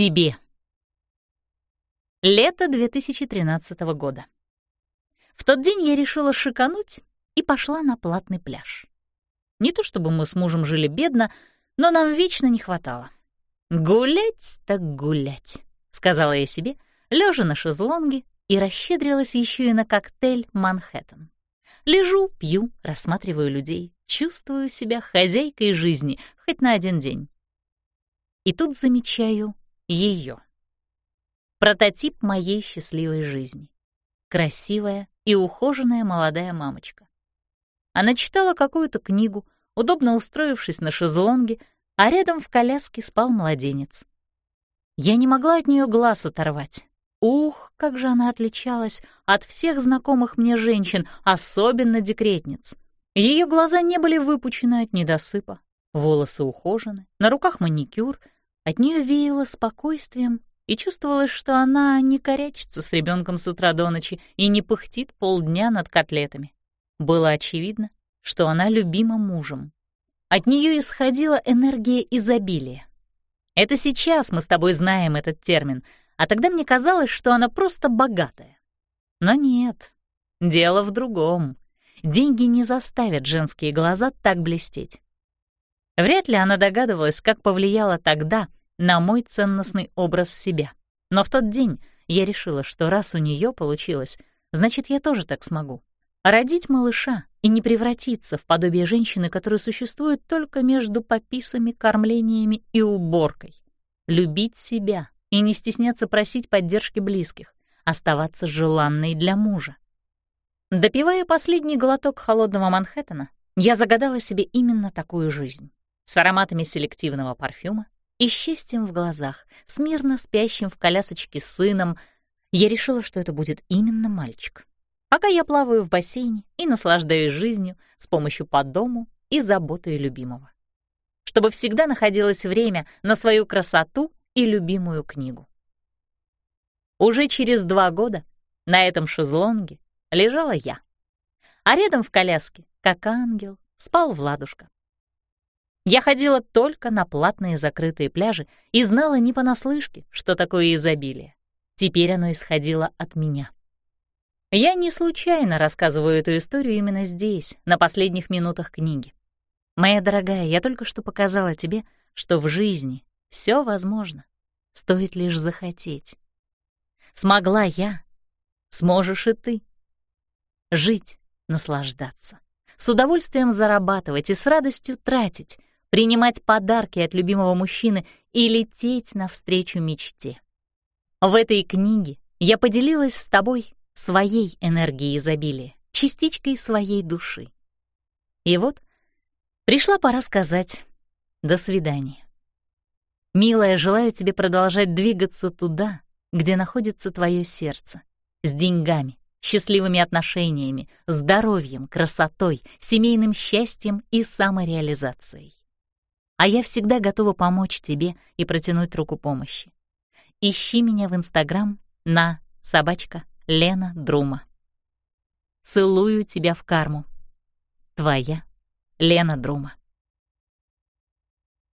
себе. Лето 2013 года. В тот день я решила шикануть и пошла на платный пляж. Не то чтобы мы с мужем жили бедно, но нам вечно не хватало. «Гулять так гулять», — сказала я себе, лежа на шезлонге, и расщедрилась еще и на коктейль «Манхэттен». Лежу, пью, рассматриваю людей, чувствую себя хозяйкой жизни хоть на один день. И тут замечаю ее. Прототип моей счастливой жизни. Красивая и ухоженная молодая мамочка. Она читала какую-то книгу, удобно устроившись на шезлонге, а рядом в коляске спал младенец. Я не могла от нее глаз оторвать. Ух, как же она отличалась от всех знакомых мне женщин, особенно декретниц. Ее глаза не были выпучены от недосыпа, волосы ухожены, на руках маникюр, от нее веяло спокойствием, и чувствовалось, что она не корячится с ребенком с утра до ночи и не пыхтит полдня над котлетами. Было очевидно, что она любима мужем. От нее исходила энергия изобилия. Это сейчас мы с тобой знаем этот термин, а тогда мне казалось, что она просто богатая. Но нет, дело в другом. Деньги не заставят женские глаза так блестеть. Вряд ли она догадывалась, как повлияла тогда на мой ценностный образ себя. Но в тот день я решила, что раз у нее получилось, значит, я тоже так смогу. Родить малыша и не превратиться в подобие женщины, которая существует только между пописами, кормлениями и уборкой. Любить себя и не стесняться просить поддержки близких, оставаться желанной для мужа. Допивая последний глоток холодного Манхэттена, я загадала себе именно такую жизнь с ароматами селективного парфюма и счастьем в глазах, с мирно спящим в колясочке сыном. Я решила, что это будет именно мальчик. Пока я плаваю в бассейне и наслаждаюсь жизнью с помощью по дому и заботой любимого. Чтобы всегда находилось время на свою красоту и любимую книгу. Уже через два года на этом шезлонге лежала я, а рядом в коляске, как ангел, спал Владушка. Я ходила только на платные закрытые пляжи и знала не понаслышке, что такое изобилие. Теперь оно исходило от меня. Я не случайно рассказываю эту историю именно здесь, на последних минутах книги. Моя дорогая, я только что показала тебе, что в жизни все возможно, стоит лишь захотеть. Смогла я, сможешь и ты. Жить, наслаждаться, с удовольствием зарабатывать и с радостью тратить, принимать подарки от любимого мужчины и лететь навстречу мечте. В этой книге я поделилась с тобой своей энергией изобилия, частичкой своей души. И вот пришла пора сказать «до свидания». Милая, желаю тебе продолжать двигаться туда, где находится твое сердце, с деньгами, счастливыми отношениями, здоровьем, красотой, семейным счастьем и самореализацией а я всегда готова помочь тебе и протянуть руку помощи. Ищи меня в Инстаграм на собачка Лена Друма. Целую тебя в карму. Твоя Лена Друма.